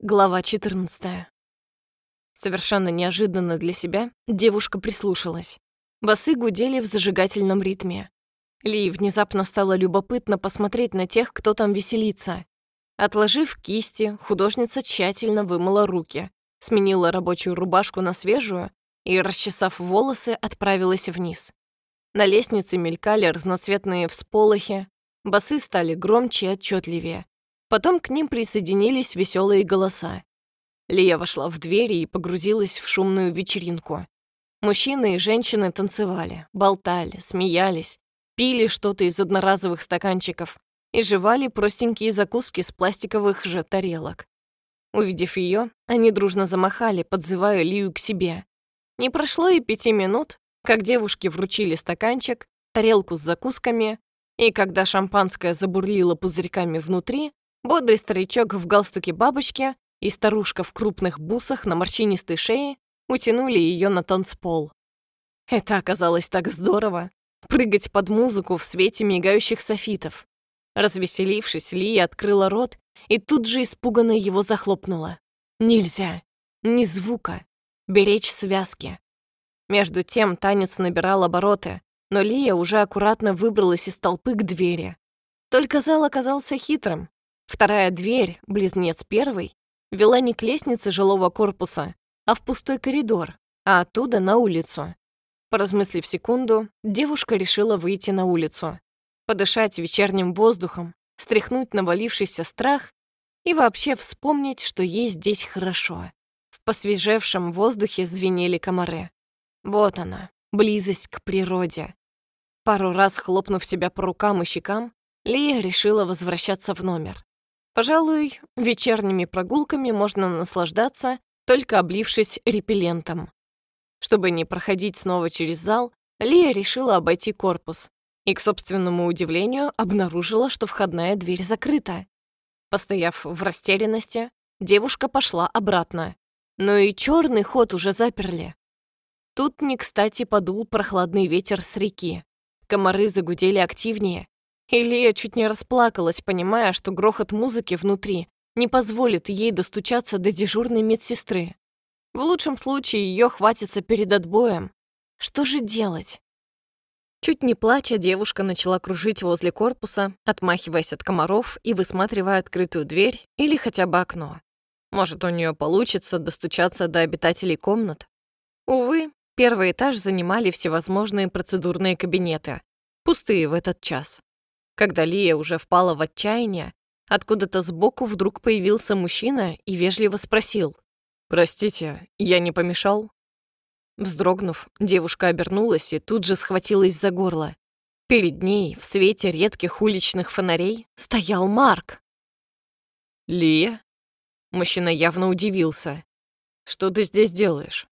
Глава 14. Совершенно неожиданно для себя девушка прислушалась. Басы гудели в зажигательном ритме. Ли внезапно стало любопытно посмотреть на тех, кто там веселится. Отложив кисти, художница тщательно вымыла руки, сменила рабочую рубашку на свежую и, расчесав волосы, отправилась вниз. На лестнице мелькали разноцветные всполохи, басы стали громче и отчетливее. Потом к ним присоединились веселые голоса. Лия вошла в двери и погрузилась в шумную вечеринку. Мужчины и женщины танцевали, болтали, смеялись, пили что-то из одноразовых стаканчиков и жевали простенькие закуски с пластиковых же тарелок. Увидев ее, они дружно замахали, подзывая Лию к себе. Не прошло и пяти минут, как девушки вручили стаканчик, тарелку с закусками, и когда шампанское забурлило пузырьками внутри, Бодрый старичок в галстуке бабочки и старушка в крупных бусах на морщинистой шее утянули ее на танцпол. Это оказалось так здорово — прыгать под музыку в свете мигающих софитов. Развеселившись, Лия открыла рот и тут же испуганно его захлопнула. Нельзя. Ни звука. Беречь связки. Между тем танец набирал обороты, но Лия уже аккуратно выбралась из толпы к двери. Только зал оказался хитрым. Вторая дверь, близнец первой, вела не к лестнице жилого корпуса, а в пустой коридор, а оттуда на улицу. Поразмыслив секунду, девушка решила выйти на улицу, подышать вечерним воздухом, стряхнуть навалившийся страх и вообще вспомнить, что ей здесь хорошо. В посвежевшем воздухе звенели комары. Вот она, близость к природе. Пару раз хлопнув себя по рукам и щекам, Лия решила возвращаться в номер. Пожалуй, вечерними прогулками можно наслаждаться, только облившись репеллентом. Чтобы не проходить снова через зал, Лия решила обойти корпус и, к собственному удивлению, обнаружила, что входная дверь закрыта. Постояв в растерянности, девушка пошла обратно. Но и черный ход уже заперли. Тут не кстати подул прохладный ветер с реки. Комары загудели активнее, Илья чуть не расплакалась, понимая, что грохот музыки внутри не позволит ей достучаться до дежурной медсестры. В лучшем случае ее хватится перед отбоем. Что же делать? Чуть не плача, девушка начала кружить возле корпуса, отмахиваясь от комаров и высматривая открытую дверь или хотя бы окно. Может, у нее получится достучаться до обитателей комнат? Увы, первый этаж занимали всевозможные процедурные кабинеты, пустые в этот час. Когда Лия уже впала в отчаяние, откуда-то сбоку вдруг появился мужчина и вежливо спросил. «Простите, я не помешал?» Вздрогнув, девушка обернулась и тут же схватилась за горло. Перед ней, в свете редких уличных фонарей, стоял Марк. «Лия?» Мужчина явно удивился. «Что ты здесь делаешь?»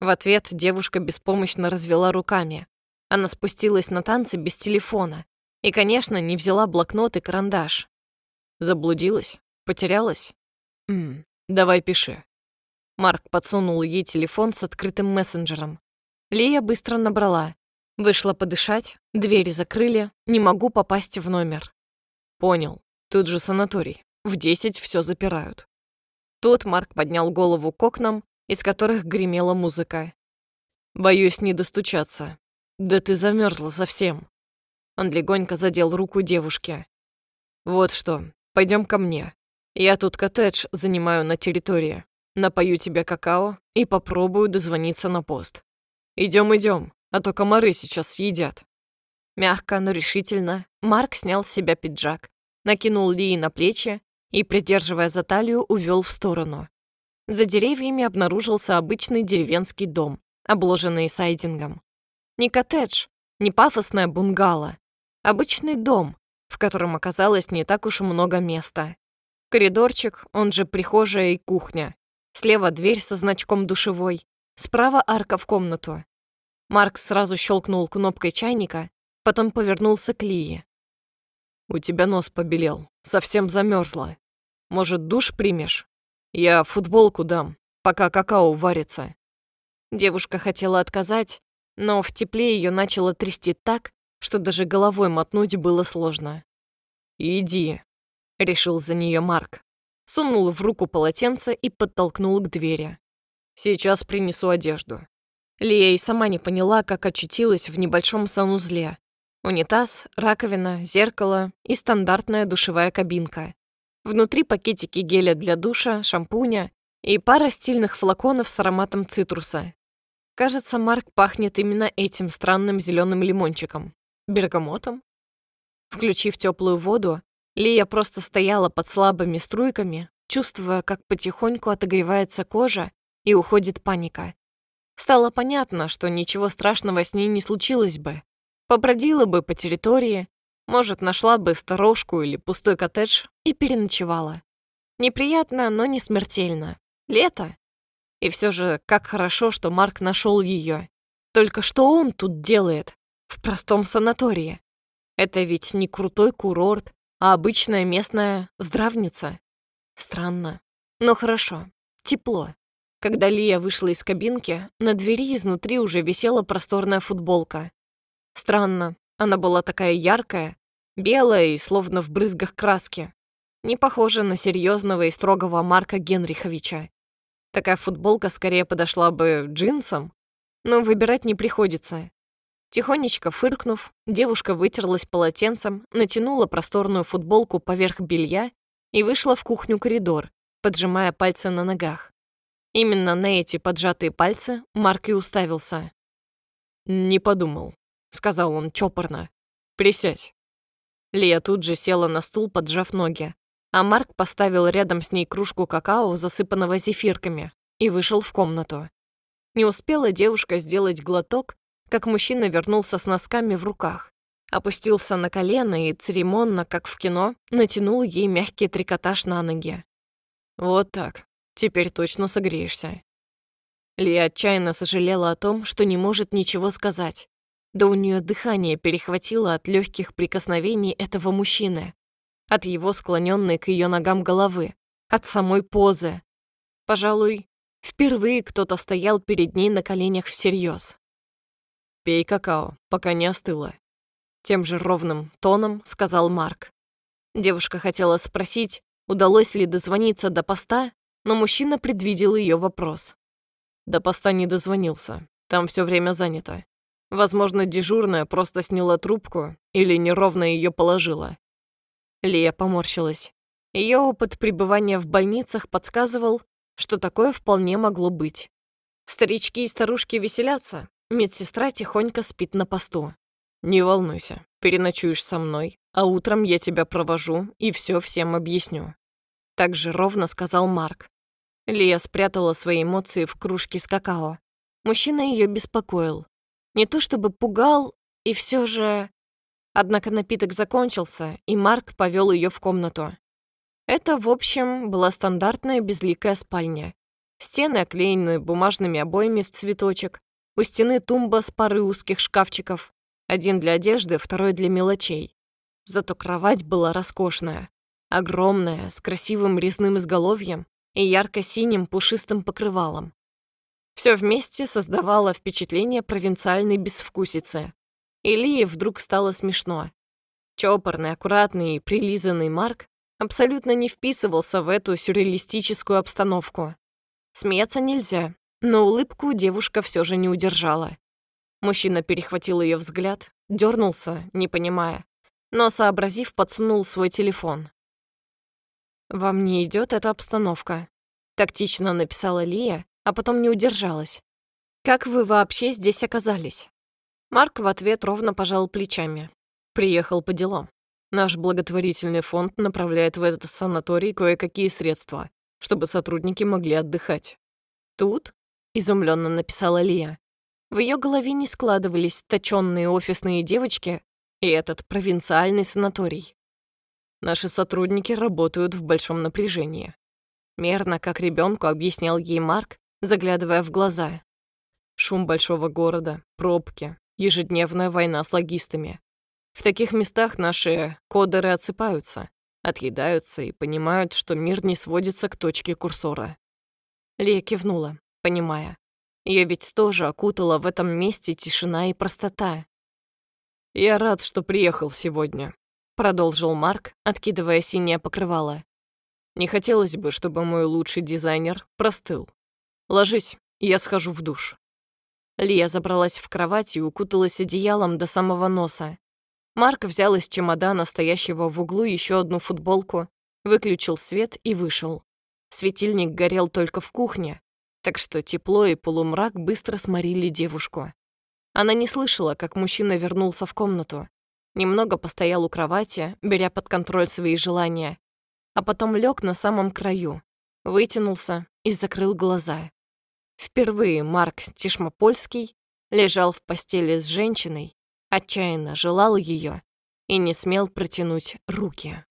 В ответ девушка беспомощно развела руками. Она спустилась на танцы без телефона, и, конечно, не взяла блокнот и карандаш. Заблудилась? Потерялась? М давай пиши. Марк подсунул ей телефон с открытым мессенджером. Лия быстро набрала. Вышла подышать, двери закрыли, не могу попасть в номер. Понял. Тут же санаторий. В десять все запирают. Тут Марк поднял голову к окнам, из которых гремела музыка. Боюсь не достучаться. Да ты замерзла совсем. Он легонько задел руку девушки. «Вот что, пойдем ко мне. Я тут коттедж занимаю на территории. Напою тебе какао и попробую дозвониться на пост. Идем, идем, а то комары сейчас съедят». Мягко, но решительно Марк снял с себя пиджак, накинул Лии на плечи и, придерживая за талию, увел в сторону. За деревьями обнаружился обычный деревенский дом, обложенный сайдингом. Не коттедж, не пафосная бунгало, Обычный дом, в котором оказалось не так уж много места. Коридорчик, он же прихожая и кухня. Слева дверь со значком душевой, справа арка в комнату. Марк сразу щелкнул кнопкой чайника, потом повернулся к Лии. «У тебя нос побелел, совсем замерзла. Может, душ примешь? Я футболку дам, пока какао варится». Девушка хотела отказать, но в тепле ее начало трясти так, что даже головой мотнуть было сложно. «Иди», — решил за нее Марк. сунул в руку полотенце и подтолкнул к двери. «Сейчас принесу одежду». Лия и сама не поняла, как очутилась в небольшом санузле. Унитаз, раковина, зеркало и стандартная душевая кабинка. Внутри пакетики геля для душа, шампуня и пара стильных флаконов с ароматом цитруса. Кажется, Марк пахнет именно этим странным зеленым лимончиком. Бергамотом? Включив теплую воду, Лия просто стояла под слабыми струйками, чувствуя, как потихоньку отогревается кожа и уходит паника. Стало понятно, что ничего страшного с ней не случилось бы. Побродила бы по территории, может, нашла бы сторожку или пустой коттедж и переночевала. Неприятно, но не смертельно. Лето. И все же, как хорошо, что Марк нашел ее. Только что он тут делает? В простом санатории. Это ведь не крутой курорт, а обычная местная здравница. Странно. Но хорошо. Тепло. Когда Лия вышла из кабинки, на двери изнутри уже висела просторная футболка. Странно, она была такая яркая, белая и словно в брызгах краски. Не похожа на серьезного и строгого Марка Генриховича. Такая футболка скорее подошла бы джинсам, но выбирать не приходится. Тихонечко фыркнув, девушка вытерлась полотенцем, натянула просторную футболку поверх белья и вышла в кухню-коридор, поджимая пальцы на ногах. Именно на эти поджатые пальцы Марк и уставился. «Не подумал», — сказал он чопорно. «Присядь». Лия тут же села на стул, поджав ноги, а Марк поставил рядом с ней кружку какао, засыпанного зефирками, и вышел в комнату. Не успела девушка сделать глоток, как мужчина вернулся с носками в руках, опустился на колено и церемонно, как в кино, натянул ей мягкий трикотаж на ноги. «Вот так. Теперь точно согреешься». Лия отчаянно сожалела о том, что не может ничего сказать. Да у нее дыхание перехватило от легких прикосновений этого мужчины, от его склоненной к ее ногам головы, от самой позы. Пожалуй, впервые кто-то стоял перед ней на коленях всерьез. «Пей какао, пока не остыло», — тем же ровным тоном сказал Марк. Девушка хотела спросить, удалось ли дозвониться до поста, но мужчина предвидел ее вопрос. До поста не дозвонился, там все время занято. Возможно, дежурная просто сняла трубку или неровно ее положила. Лия поморщилась. Ее опыт пребывания в больницах подсказывал, что такое вполне могло быть. Старички и старушки веселятся, медсестра тихонько спит на посту. «Не волнуйся, переночуешь со мной, а утром я тебя провожу и все всем объясню». Так же ровно сказал Марк. Лия спрятала свои эмоции в кружке с какао. Мужчина ее беспокоил. Не то чтобы пугал, и все же... Однако напиток закончился, и Марк повел ее в комнату. Это, в общем, была стандартная безликая спальня. Стены оклеены бумажными обоями в цветочек, у стены тумба с парой узких шкафчиков, один для одежды, второй для мелочей. Зато кровать была роскошная, огромная, с красивым резным изголовьем и ярко-синим пушистым покрывалом. Все вместе создавало впечатление провинциальной безвкусицы. Илии вдруг стало смешно. Чопорный, аккуратный и прилизанный Марк абсолютно не вписывался в эту сюрреалистическую обстановку. Смеяться нельзя, но улыбку девушка все же не удержала. Мужчина перехватил ее взгляд, дернулся, не понимая, но, сообразив, подсунул свой телефон. «Вам не идет эта обстановка», — тактично написала Лия, а потом не удержалась. «Как вы вообще здесь оказались?» Марк в ответ ровно пожал плечами. «Приехал по делам. Наш благотворительный фонд направляет в этот санаторий кое-какие средства, чтобы сотрудники могли отдыхать. Тут?» — изумленно написала Лия. В ее голове не складывались точенные офисные девочки и этот провинциальный санаторий. Наши сотрудники работают в большом напряжении. Мерно, как ребенку, объяснял ей Марк, заглядывая в глаза. Шум большого города, пробки, ежедневная война с логистами. В таких местах наши кодеры отсыпаются, отъедаются и понимают, что мир не сводится к точке курсора. Лия кивнула, понимая. Ее ведь тоже окутала в этом месте тишина и простота. «Я рад, что приехал сегодня», — продолжил Марк, откидывая синее покрывало. Не хотелось бы, чтобы мой лучший дизайнер простыл. Ложись, я схожу в душ». Лия забралась в кровать и укуталась одеялом до самого носа. Марк взял из чемодана, стоящего в углу, еще одну футболку, выключил свет и вышел. Светильник горел только в кухне, так что тепло и полумрак быстро сморили девушку. Она не слышала, как мужчина вернулся в комнату. Немного постоял у кровати, беря под контроль свои желания, а потом лег на самом краю, вытянулся и закрыл глаза. Впервые Марк Тишмопольский лежал в постели с женщиной, отчаянно желал ее и не смел протянуть руки.